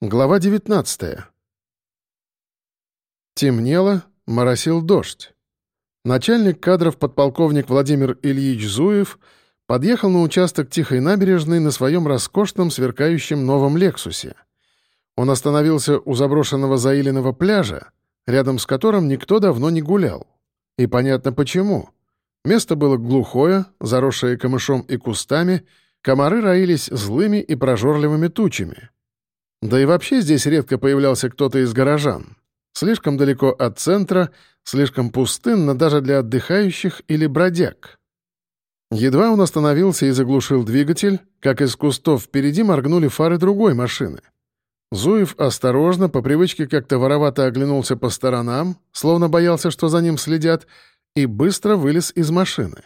Глава 19. Темнело, моросил дождь. Начальник кадров подполковник Владимир Ильич Зуев подъехал на участок Тихой набережной на своем роскошном сверкающем новом «Лексусе». Он остановился у заброшенного заиленного пляжа, рядом с которым никто давно не гулял. И понятно почему. Место было глухое, заросшее камышом и кустами, комары роились злыми и прожорливыми тучами — да и вообще здесь редко появлялся кто-то из горожан. Слишком далеко от центра, слишком пустынно даже для отдыхающих или бродяг. Едва он остановился и заглушил двигатель, как из кустов впереди моргнули фары другой машины. Зуев осторожно, по привычке как-то воровато оглянулся по сторонам, словно боялся, что за ним следят, и быстро вылез из машины.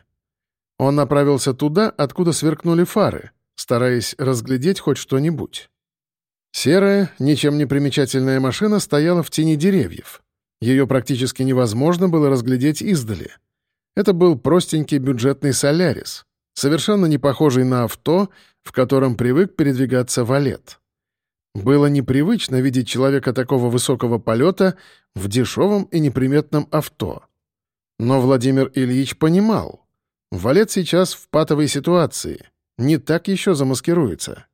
Он направился туда, откуда сверкнули фары, стараясь разглядеть хоть что-нибудь. Серая, ничем не примечательная машина стояла в тени деревьев. Ее практически невозможно было разглядеть издали. Это был простенький бюджетный «Солярис», совершенно не похожий на авто, в котором привык передвигаться валет. Было непривычно видеть человека такого высокого полета в дешевом и неприметном авто. Но Владимир Ильич понимал, валет сейчас в патовой ситуации, не так еще замаскируется.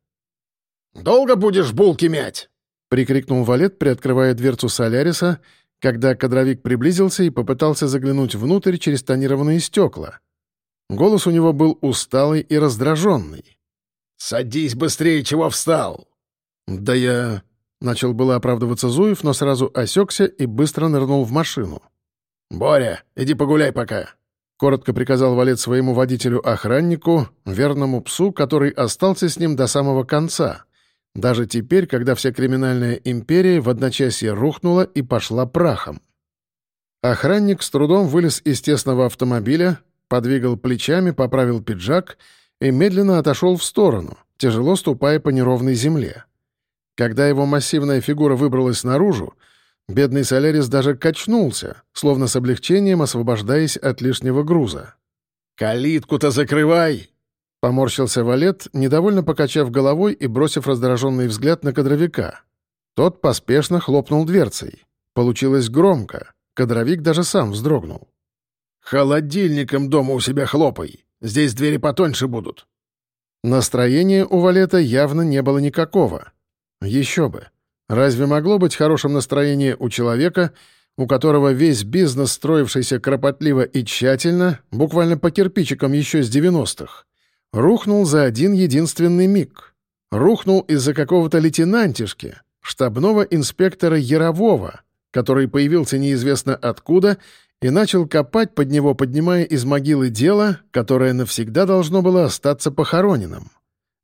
«Долго будешь булки мять?» — прикрикнул Валет, приоткрывая дверцу Соляриса, когда кадровик приблизился и попытался заглянуть внутрь через тонированные стекла. Голос у него был усталый и раздраженный. «Садись быстрее, чего встал!» «Да я...» — начал было оправдываться Зуев, но сразу осекся и быстро нырнул в машину. «Боря, иди погуляй пока!» — коротко приказал Валет своему водителю-охраннику, верному псу, который остался с ним до самого конца — даже теперь, когда вся криминальная империя в одночасье рухнула и пошла прахом. Охранник с трудом вылез из тесного автомобиля, подвигал плечами, поправил пиджак и медленно отошел в сторону, тяжело ступая по неровной земле. Когда его массивная фигура выбралась наружу, бедный Солярис даже качнулся, словно с облегчением освобождаясь от лишнего груза. «Калитку-то закрывай!» Поморщился Валет, недовольно покачав головой и бросив раздраженный взгляд на кадровика. Тот поспешно хлопнул дверцей. Получилось громко. Кадровик даже сам вздрогнул. «Холодильником дома у себя хлопай. Здесь двери потоньше будут». Настроения у Валета явно не было никакого. Еще бы. Разве могло быть хорошим настроение у человека, у которого весь бизнес, строившийся кропотливо и тщательно, буквально по кирпичикам еще с девяностых, Рухнул за один единственный миг. Рухнул из-за какого-то лейтенантишки, штабного инспектора Ярового, который появился неизвестно откуда и начал копать под него, поднимая из могилы дело, которое навсегда должно было остаться похороненным.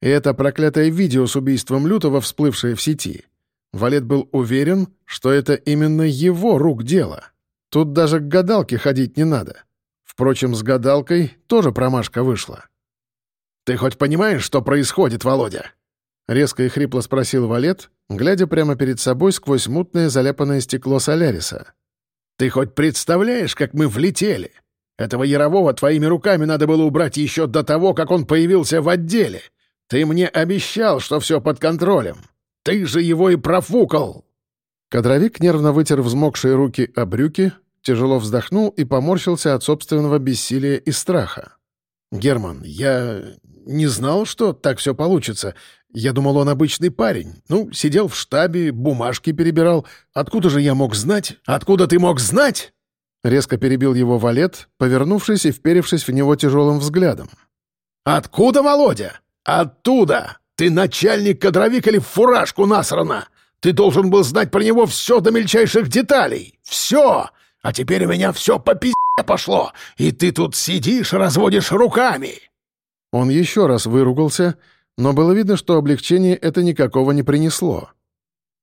И это проклятое видео с убийством Лютого, всплывшее в сети. Валет был уверен, что это именно его рук дело. Тут даже к гадалке ходить не надо. Впрочем, с гадалкой тоже промашка вышла. «Ты хоть понимаешь, что происходит, Володя?» Резко и хрипло спросил Валет, глядя прямо перед собой сквозь мутное заляпанное стекло Соляриса. «Ты хоть представляешь, как мы влетели? Этого Ярового твоими руками надо было убрать еще до того, как он появился в отделе. Ты мне обещал, что все под контролем. Ты же его и профукал!» Кадровик нервно вытер взмокшие руки о брюки, тяжело вздохнул и поморщился от собственного бессилия и страха. «Герман, я не знал, что так все получится. Я думал, он обычный парень. Ну, сидел в штабе, бумажки перебирал. Откуда же я мог знать? Откуда ты мог знать?» Резко перебил его валет, повернувшись и вперевшись в него тяжелым взглядом. «Откуда, Володя? Оттуда! Ты начальник кадровик или фуражку насрана? Ты должен был знать про него все до мельчайших деталей. Все! А теперь у меня все по пизде пошло, и ты тут сидишь, разводишь руками!» Он еще раз выругался, но было видно, что облегчение это никакого не принесло.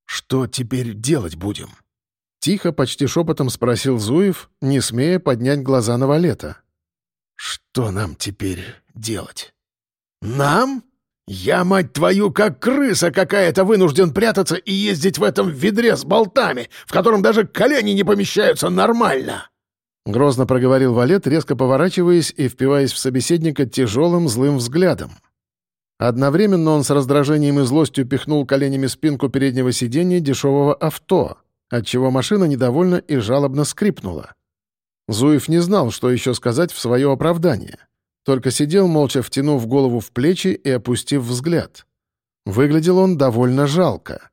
«Что теперь делать будем?» Тихо, почти шепотом спросил Зуев, не смея поднять глаза на Валета. «Что нам теперь делать?» «Нам? Я, мать твою, как крыса какая-то вынужден прятаться и ездить в этом ведре с болтами, в котором даже колени не помещаются нормально!» Грозно проговорил Валет, резко поворачиваясь и впиваясь в собеседника тяжелым злым взглядом. Одновременно он с раздражением и злостью пихнул коленями спинку переднего сиденья дешевого авто, отчего машина недовольно и жалобно скрипнула. Зуев не знал, что еще сказать в свое оправдание. Только сидел, молча втянув голову в плечи и опустив взгляд. Выглядел он довольно жалко.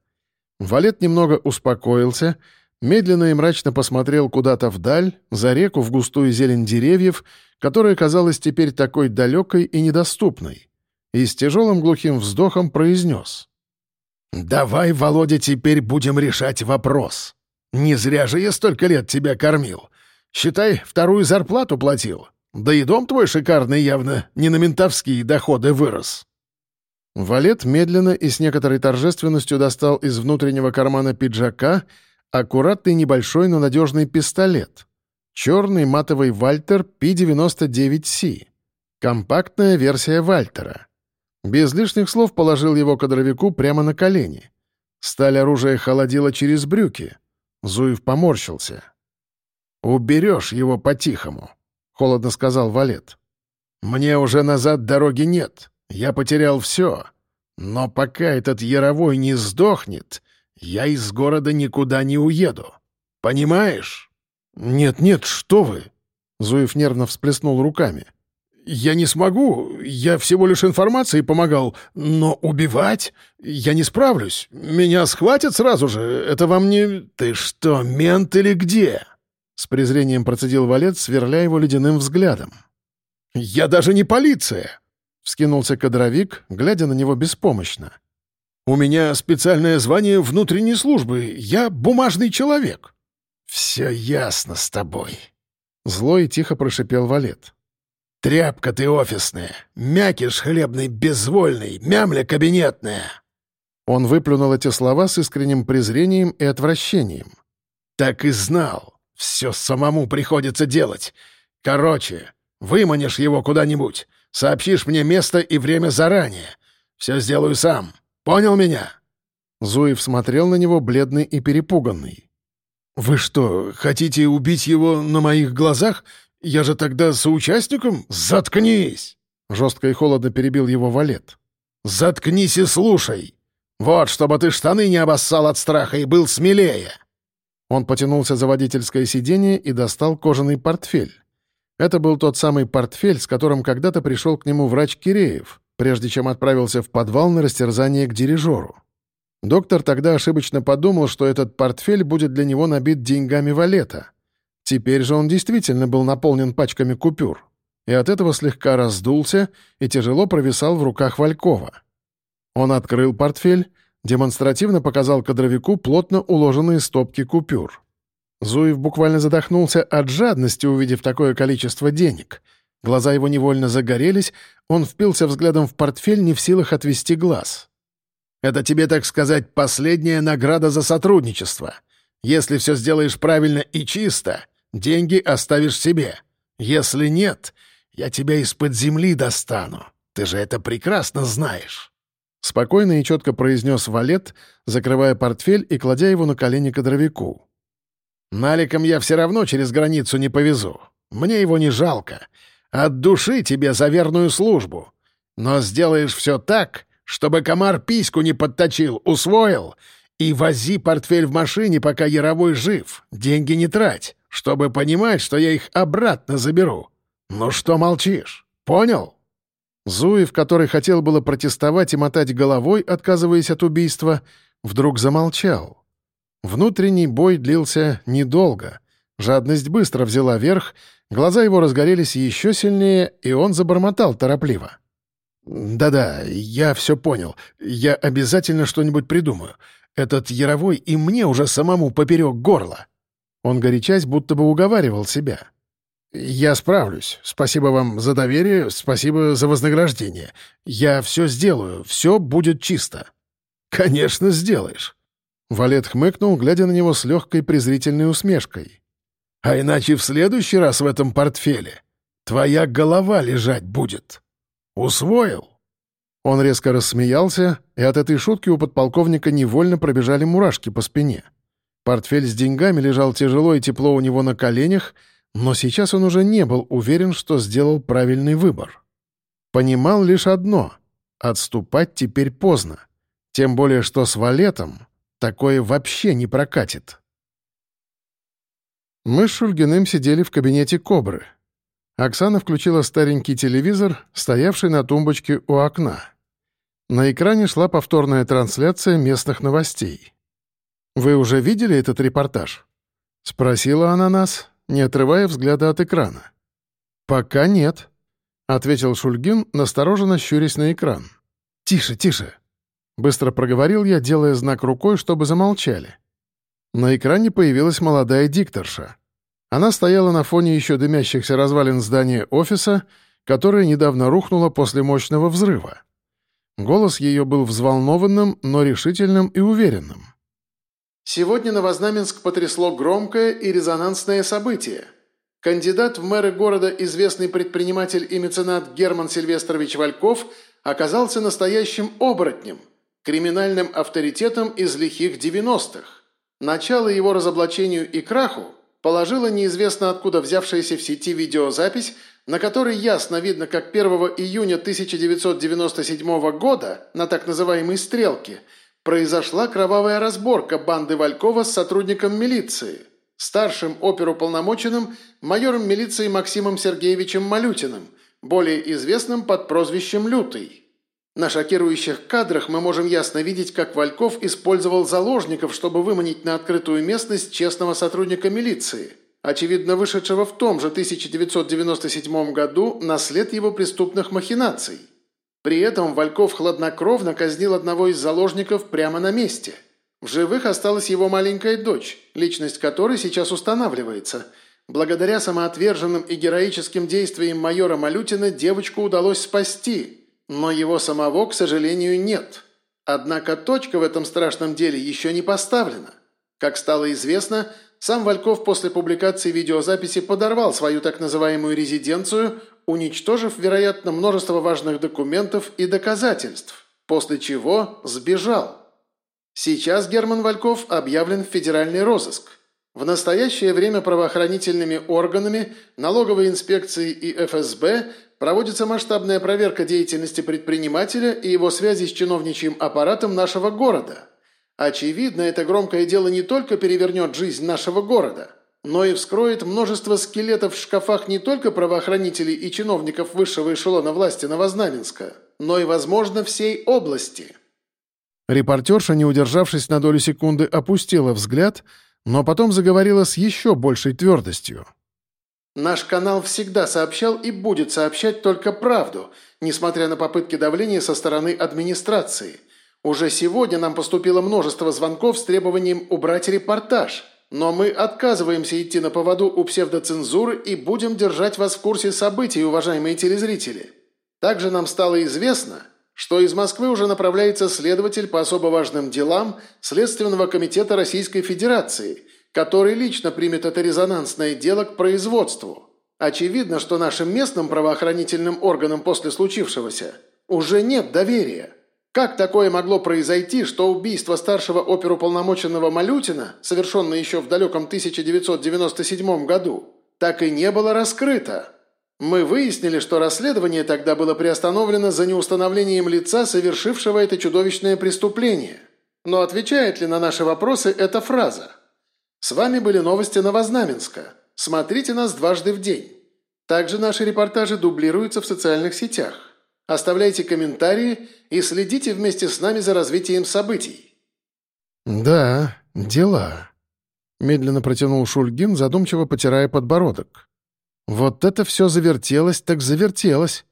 Валет немного успокоился, медленно и мрачно посмотрел куда-то вдаль, за реку в густую зелень деревьев, которая казалась теперь такой далекой и недоступной и с тяжелым глухим вздохом произнес. «Давай, Володя, теперь будем решать вопрос. Не зря же я столько лет тебя кормил. Считай, вторую зарплату платил. Да и дом твой шикарный явно не на ментовские доходы вырос». Валет медленно и с некоторой торжественностью достал из внутреннего кармана пиджака аккуратный небольшой, но надежный пистолет. Черный матовый Вальтер P99C. Компактная версия Вальтера. Без лишних слов положил его кадровику прямо на колени. Сталь оружия холодила через брюки. Зуев поморщился. «Уберешь его по-тихому», — холодно сказал Валет. «Мне уже назад дороги нет. Я потерял все. Но пока этот Яровой не сдохнет, я из города никуда не уеду. Понимаешь?» «Нет-нет, что вы!» Зуев нервно всплеснул руками. Я не смогу, я всего лишь информацией помогал, но убивать я не справлюсь. Меня схватят сразу же, это вам не... Ты что, мент или где?» С презрением процедил Валет, сверля его ледяным взглядом. «Я даже не полиция!» — вскинулся кадровик, глядя на него беспомощно. «У меня специальное звание внутренней службы, я бумажный человек». «Все ясно с тобой», — зло и тихо прошипел Валет. Тряпка ты офисная, мякиш хлебный безвольный, мямля кабинетная!» Он выплюнул эти слова с искренним презрением и отвращением. «Так и знал. Все самому приходится делать. Короче, выманишь его куда-нибудь, сообщишь мне место и время заранее. Все сделаю сам. Понял меня?» Зуев смотрел на него, бледный и перепуганный. «Вы что, хотите убить его на моих глазах я же тогда соучастником? Заткнись!» Жестко и холодно перебил его валет. «Заткнись и слушай! Вот, чтобы ты штаны не обоссал от страха и был смелее!» Он потянулся за водительское сиденье и достал кожаный портфель. Это был тот самый портфель, с которым когда-то пришел к нему врач Киреев, прежде чем отправился в подвал на растерзание к дирижеру. Доктор тогда ошибочно подумал, что этот портфель будет для него набит деньгами валета — Теперь же он действительно был наполнен пачками купюр, и от этого слегка раздулся и тяжело провисал в руках Валькова. Он открыл портфель, демонстративно показал кадровику плотно уложенные стопки купюр. Зуев буквально задохнулся от жадности, увидев такое количество денег. Глаза его невольно загорелись, он впился взглядом в портфель, не в силах отвести глаз. «Это тебе, так сказать, последняя награда за сотрудничество. Если все сделаешь правильно и чисто, Деньги оставишь себе. Если нет, я тебя из-под земли достану. Ты же это прекрасно знаешь». Спокойно и четко произнес Валет, закрывая портфель и кладя его на колени кадровику. «Наликом я все равно через границу не повезу. Мне его не жалко. От души тебе за верную службу. Но сделаешь все так, чтобы комар письку не подточил, усвоил, и вози портфель в машине, пока Яровой жив. Деньги не трать чтобы понимать, что я их обратно заберу. Ну что молчишь? Понял?» Зуев, который хотел было протестовать и мотать головой, отказываясь от убийства, вдруг замолчал. Внутренний бой длился недолго. Жадность быстро взяла верх, глаза его разгорелись еще сильнее, и он забормотал торопливо. «Да-да, я все понял. Я обязательно что-нибудь придумаю. Этот Яровой и мне уже самому поперек горла». Он, горячась, будто бы уговаривал себя. «Я справлюсь. Спасибо вам за доверие, спасибо за вознаграждение. Я все сделаю, все будет чисто». «Конечно, сделаешь». Валет хмыкнул, глядя на него с легкой презрительной усмешкой. «А иначе в следующий раз в этом портфеле твоя голова лежать будет. Усвоил?» Он резко рассмеялся, и от этой шутки у подполковника невольно пробежали мурашки по спине. Портфель с деньгами лежал тяжело и тепло у него на коленях, но сейчас он уже не был уверен, что сделал правильный выбор. Понимал лишь одно. отступать теперь поздно. Тем более, что с валетом такое вообще не прокатит. Мы с Шульгиным сидели в кабинете «Кобры». Оксана включила старенький телевизор, стоявший на тумбочке у окна. На экране шла повторная трансляция местных новостей. «Вы уже видели этот репортаж?» — спросила она нас, не отрывая взгляда от экрана. «Пока нет», — ответил Шульгин, настороженно щурясь на экран. «Тише, тише!» — быстро проговорил я, делая знак рукой, чтобы замолчали. На экране появилась молодая дикторша. Она стояла на фоне еще дымящихся развалин здания офиса, которое недавно рухнуло после мощного взрыва. Голос ее был взволнованным, но решительным и уверенным. Сегодня Новознаменск потрясло громкое и резонансное событие. Кандидат в мэры города, известный предприниматель и меценат Герман Сильвестрович Вальков, оказался настоящим оборотнем, криминальным авторитетом из лихих 90-х. Начало его разоблачению и краху положила неизвестно откуда взявшаяся в сети видеозапись на которой ясно видно, как 1 июня 1997 года на так называемой «стрелке» произошла кровавая разборка банды Валькова с сотрудником милиции, старшим оперуполномоченным майором милиции Максимом Сергеевичем Малютиным, более известным под прозвищем «Лютый». На шокирующих кадрах мы можем ясно видеть, как Вальков использовал заложников, чтобы выманить на открытую местность честного сотрудника милиции – очевидно вышедшего в том же 1997 году на след его преступных махинаций. При этом Вальков хладнокровно казнил одного из заложников прямо на месте. В живых осталась его маленькая дочь, личность которой сейчас устанавливается. Благодаря самоотверженным и героическим действиям майора Малютина девочку удалось спасти, но его самого, к сожалению, нет. Однако точка в этом страшном деле еще не поставлена. Как стало известно, сам Вальков после публикации видеозаписи подорвал свою так называемую резиденцию, уничтожив, вероятно, множество важных документов и доказательств, после чего сбежал. Сейчас Герман Вальков объявлен в федеральный розыск. В настоящее время правоохранительными органами, налоговой инспекцией и ФСБ проводится масштабная проверка деятельности предпринимателя и его связи с чиновничьим аппаратом нашего города – Очевидно, это громкое дело не только перевернет жизнь нашего города, но и вскроет множество скелетов в шкафах не только правоохранителей и чиновников высшего эшелона власти Новознаменска, но и, возможно, всей области. Репортерша, не удержавшись на долю секунды, опустила взгляд, но потом заговорила с еще большей твердостью. «Наш канал всегда сообщал и будет сообщать только правду, несмотря на попытки давления со стороны администрации – уже сегодня нам поступило множество звонков с требованием убрать репортаж, но мы отказываемся идти на поводу у псевдоцензуры и будем держать вас в курсе событий, уважаемые телезрители. Также нам стало известно, что из Москвы уже направляется следователь по особо важным делам Следственного комитета Российской Федерации, который лично примет это резонансное дело к производству. Очевидно, что нашим местным правоохранительным органам после случившегося уже нет доверия. Как такое могло произойти, что убийство старшего оперуполномоченного Малютина, совершенное еще в далеком 1997 году, так и не было раскрыто? Мы выяснили, что расследование тогда было приостановлено за неустановлением лица, совершившего это чудовищное преступление. Но отвечает ли на наши вопросы эта фраза? С вами были новости Новознаменска. Смотрите нас дважды в день. Также наши репортажи дублируются в социальных сетях. Оставляйте комментарии и следите вместе с нами за развитием событий». «Да, дела», — медленно протянул Шульгин, задумчиво потирая подбородок. «Вот это все завертелось, так завертелось.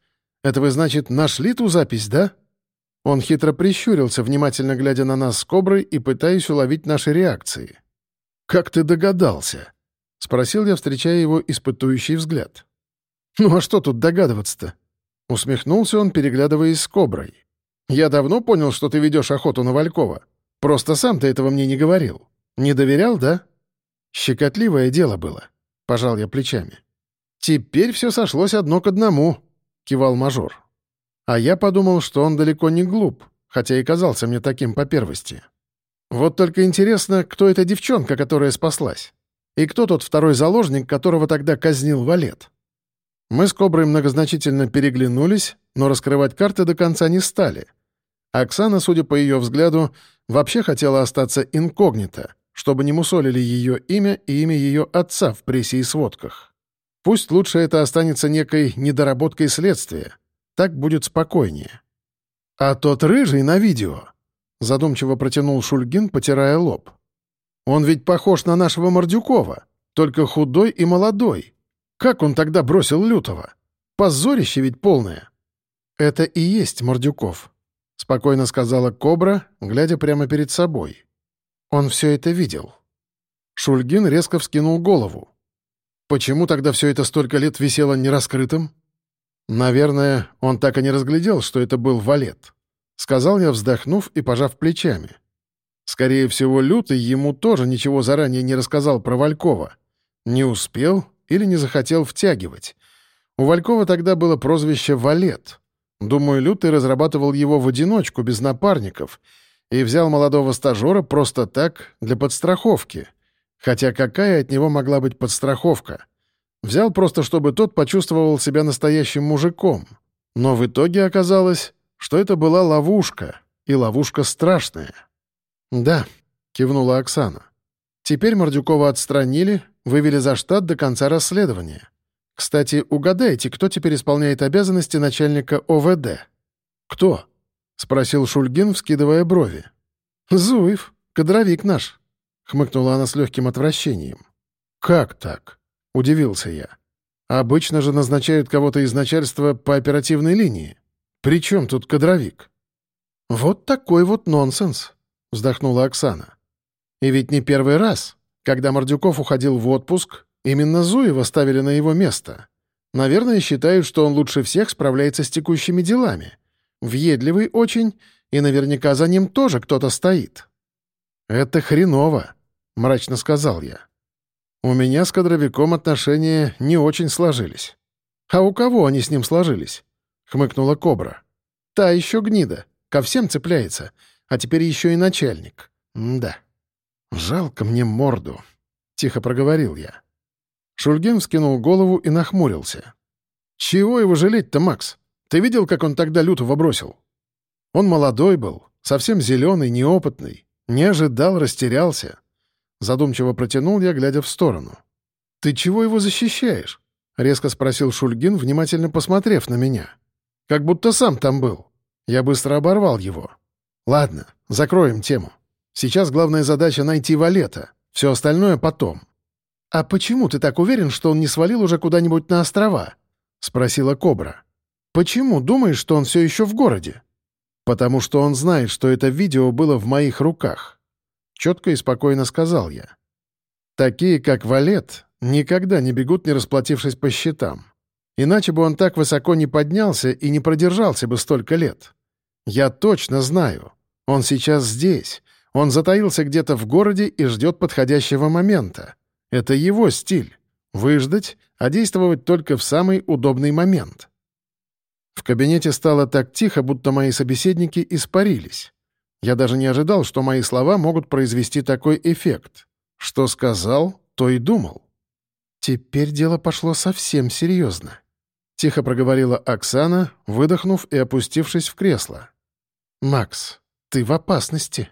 Это вы, значит, нашли ту запись, да?» Он хитро прищурился, внимательно глядя на нас с коброй и пытаясь уловить наши реакции. «Как ты догадался?» — спросил я, встречая его испытующий взгляд. «Ну а что тут догадываться-то?» Усмехнулся он, переглядываясь с коброй. «Я давно понял, что ты ведешь охоту на Валькова. Просто сам ты этого мне не говорил. Не доверял, да?» «Щекотливое дело было», — пожал я плечами. «Теперь все сошлось одно к одному», — кивал мажор. А я подумал, что он далеко не глуп, хотя и казался мне таким по первости. Вот только интересно, кто эта девчонка, которая спаслась? И кто тот второй заложник, которого тогда казнил Валет? Мы с Коброй многозначительно переглянулись, но раскрывать карты до конца не стали. Оксана, судя по ее взгляду, вообще хотела остаться инкогнито, чтобы не мусолили ее имя и имя ее отца в прессе и сводках. Пусть лучше это останется некой недоработкой следствия. Так будет спокойнее. «А тот рыжий на видео», — задумчиво протянул Шульгин, потирая лоб. «Он ведь похож на нашего Мордюкова, только худой и молодой. Как он тогда бросил Лютого? Позорище ведь полное». «Это и есть Мордюков», — спокойно сказала Кобра, глядя прямо перед собой. Он все это видел. Шульгин резко вскинул голову. Почему тогда все это столько лет висело нераскрытым? Наверное, он так и не разглядел, что это был валет. Сказал я, вздохнув и пожав плечами. Скорее всего, Лютый ему тоже ничего заранее не рассказал про Валькова. Не успел или не захотел втягивать. У Валькова тогда было прозвище «Валет». Думаю, Лютый разрабатывал его в одиночку, без напарников, и взял молодого стажера просто так, для подстраховки — Хотя какая от него могла быть подстраховка? Взял просто, чтобы тот почувствовал себя настоящим мужиком. Но в итоге оказалось, что это была ловушка, и ловушка страшная. «Да», — кивнула Оксана. «Теперь Мордюкова отстранили, вывели за штат до конца расследования. Кстати, угадайте, кто теперь исполняет обязанности начальника ОВД?» «Кто?» — спросил Шульгин, вскидывая брови. «Зуев, кадровик наш», — хмыкнула она с легким отвращением. «Как так?» — удивился я. «Обычно же назначают кого-то из начальства по оперативной линии. При чем тут кадровик?» «Вот такой вот нонсенс», — вздохнула Оксана. «И ведь не первый раз, когда Мордюков уходил в отпуск, именно Зуева ставили на его место. Наверное, считают, что он лучше всех справляется с текущими делами. Въедливый очень, и наверняка за ним тоже кто-то стоит». «Это хреново», — мрачно сказал я. «У меня с кадровиком отношения не очень сложились». «А у кого они с ним сложились?» — хмыкнула Кобра. «Та еще гнида, ко всем цепляется, а теперь еще и начальник. М да. Жалко мне морду», — тихо проговорил я. Шульгин вскинул голову и нахмурился. «Чего его жалеть-то, Макс? Ты видел, как он тогда лютого бросил? Он молодой был, совсем зеленый, неопытный, не ожидал, растерялся. Задумчиво протянул я, глядя в сторону. «Ты чего его защищаешь?» — резко спросил Шульгин, внимательно посмотрев на меня. «Как будто сам там был». Я быстро оборвал его. «Ладно, закроем тему. Сейчас главная задача — найти Валета. Все остальное потом». «А почему ты так уверен, что он не свалил уже куда-нибудь на острова?» — спросила Кобра. «Почему думаешь, что он все еще в городе?» «Потому что он знает, что это видео было в моих руках. Четко и спокойно сказал я. Такие, как Валет, никогда не бегут, не расплатившись по счетам. Иначе бы он так высоко не поднялся и не продержался бы столько лет. Я точно знаю. Он сейчас здесь. Он затаился где-то в городе и ждет подходящего момента. Это его стиль. Выждать, а действовать только в самый удобный момент. В кабинете стало так тихо, будто мои собеседники испарились. Я даже не ожидал, что мои слова могут произвести такой эффект. Что сказал, то и думал. Теперь дело пошло совсем серьезно. Тихо проговорила Оксана, выдохнув и опустившись в кресло. «Макс, ты в опасности.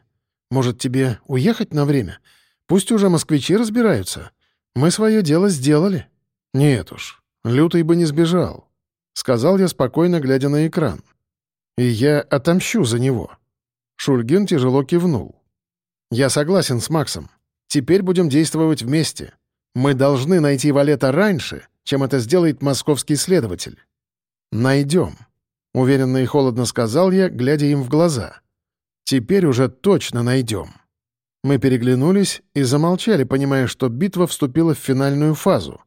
Может, тебе уехать на время? Пусть уже москвичи разбираются. Мы свое дело сделали». «Нет уж, Лютый бы не сбежал», — сказал я спокойно, глядя на экран. «И я отомщу за него». Шульгин тяжело кивнул. «Я согласен с Максом. Теперь будем действовать вместе. Мы должны найти Валета раньше, чем это сделает московский следователь». «Найдем», — уверенно и холодно сказал я, глядя им в глаза. «Теперь уже точно найдем». Мы переглянулись и замолчали, понимая, что битва вступила в финальную фазу.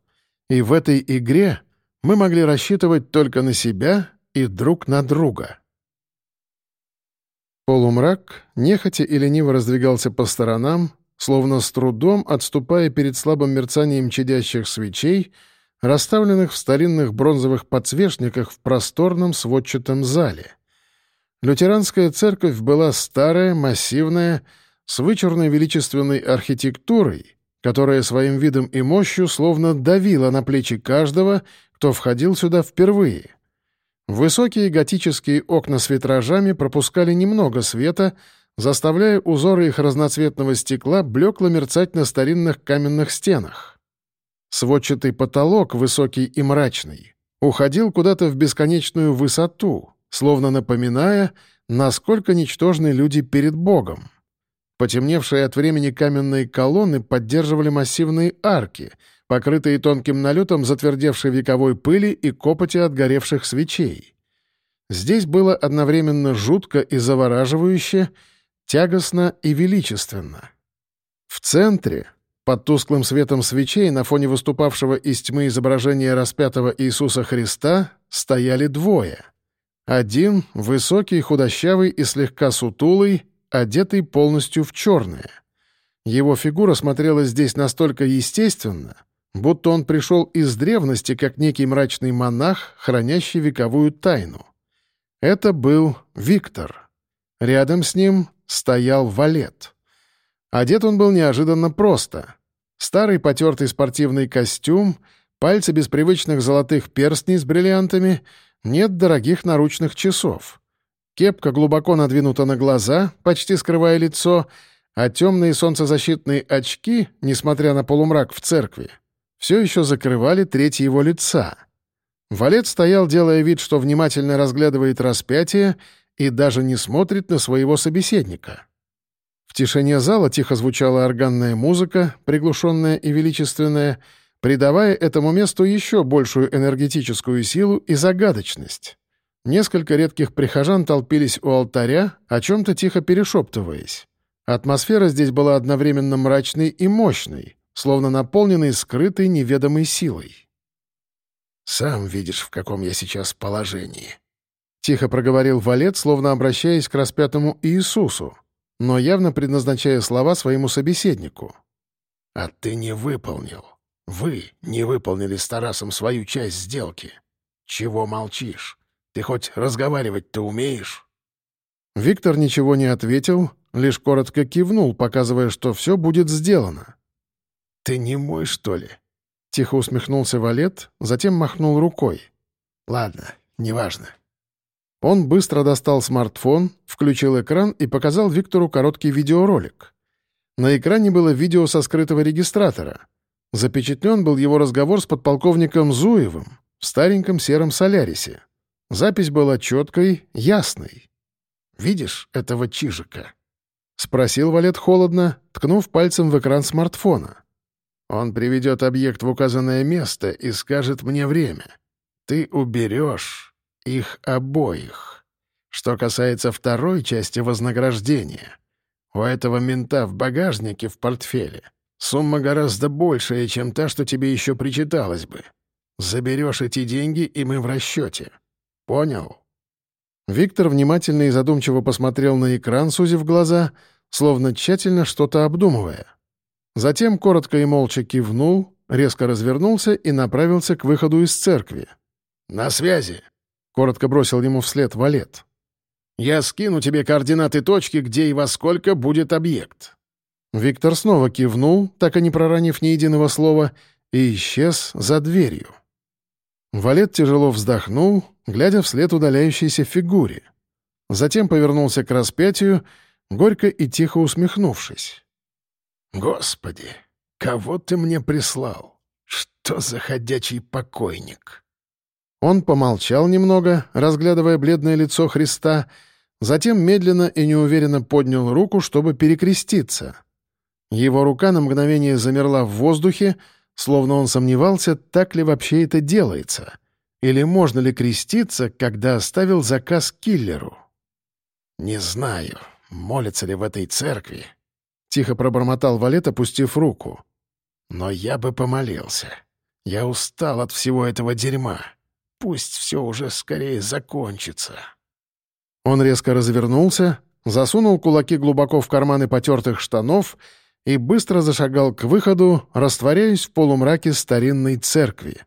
И в этой игре мы могли рассчитывать только на себя и друг на друга. Полумрак нехотя и лениво раздвигался по сторонам, словно с трудом отступая перед слабым мерцанием чадящих свечей, расставленных в старинных бронзовых подсвечниках в просторном сводчатом зале. Лютеранская церковь была старая, массивная, с вычурной величественной архитектурой, которая своим видом и мощью словно давила на плечи каждого, кто входил сюда впервые. Высокие готические окна с витражами пропускали немного света, заставляя узоры их разноцветного стекла блекло мерцать на старинных каменных стенах. Сводчатый потолок, высокий и мрачный, уходил куда-то в бесконечную высоту, словно напоминая, насколько ничтожны люди перед Богом. Потемневшие от времени каменные колонны поддерживали массивные арки, покрытые тонким налетом затвердевшей вековой пыли и копоти от горевших свечей. Здесь было одновременно жутко и завораживающе, тягостно и величественно. В центре, под тусклым светом свечей на фоне выступавшего из тьмы изображения распятого Иисуса Христа стояли двое. Один — высокий, худощавый и слегка сутулый, одетый полностью в черное. Его фигура смотрелась здесь настолько естественно, будто он пришел из древности, как некий мрачный монах, хранящий вековую тайну. Это был Виктор. Рядом с ним стоял валет. Одет он был неожиданно просто. Старый потертый спортивный костюм, пальцы без привычных золотых перстней с бриллиантами, нет дорогих наручных часов. Кепка глубоко надвинута на глаза, почти скрывая лицо, а темные солнцезащитные очки, несмотря на полумрак в церкви, все еще закрывали треть его лица. Валет стоял, делая вид, что внимательно разглядывает распятие и даже не смотрит на своего собеседника. В тишине зала тихо звучала органная музыка, приглушенная и величественная, придавая этому месту еще большую энергетическую силу и загадочность. Несколько редких прихожан толпились у алтаря, о чем-то тихо перешептываясь. Атмосфера здесь была одновременно мрачной и мощной, словно наполненной скрытой неведомой силой. «Сам видишь, в каком я сейчас положении», — тихо проговорил Валет, словно обращаясь к распятому Иисусу, но явно предназначая слова своему собеседнику. «А ты не выполнил. Вы не выполнили с Тарасом свою часть сделки. Чего молчишь? Ты хоть разговаривать-то умеешь?» Виктор ничего не ответил, лишь коротко кивнул, показывая, что все будет сделано. «Ты не мой, что ли?» Тихо усмехнулся Валет, затем махнул рукой. «Ладно, неважно». Он быстро достал смартфон, включил экран и показал Виктору короткий видеоролик. На экране было видео со скрытого регистратора. Запечатлен был его разговор с подполковником Зуевым в стареньком сером Солярисе. Запись была четкой, ясной. «Видишь этого чижика?» — спросил Валет холодно, ткнув пальцем в экран смартфона. «Он приведет объект в указанное место и скажет мне время. Ты уберешь их обоих. Что касается второй части вознаграждения, у этого мента в багажнике в портфеле сумма гораздо большая, чем та, что тебе еще причиталась бы. Заберешь эти деньги, и мы в расчете. Понял?» Виктор внимательно и задумчиво посмотрел на экран, сузив глаза, словно тщательно что-то обдумывая. Затем коротко и молча кивнул, резко развернулся и направился к выходу из церкви. «На связи!» — коротко бросил ему вслед валет. «Я скину тебе координаты точки, где и во сколько будет объект». Виктор снова кивнул, так и не проронив ни единого слова, и исчез за дверью. Валет тяжело вздохнул, глядя вслед удаляющейся фигуре. Затем повернулся к распятию, горько и тихо усмехнувшись. «Господи, кого ты мне прислал? Что за ходячий покойник?» Он помолчал немного, разглядывая бледное лицо Христа, затем медленно и неуверенно поднял руку, чтобы перекреститься. Его рука на мгновение замерла в воздухе, словно он сомневался, так ли вообще это делается, или можно ли креститься, когда оставил заказ киллеру. «Не знаю, молятся ли в этой церкви», — тихо пробормотал Валет, опустив руку. «Но я бы помолился. Я устал от всего этого дерьма. Пусть все уже скорее закончится». Он резко развернулся, засунул кулаки глубоко в карманы потертых штанов и быстро зашагал к выходу, растворяясь в полумраке старинной церкви.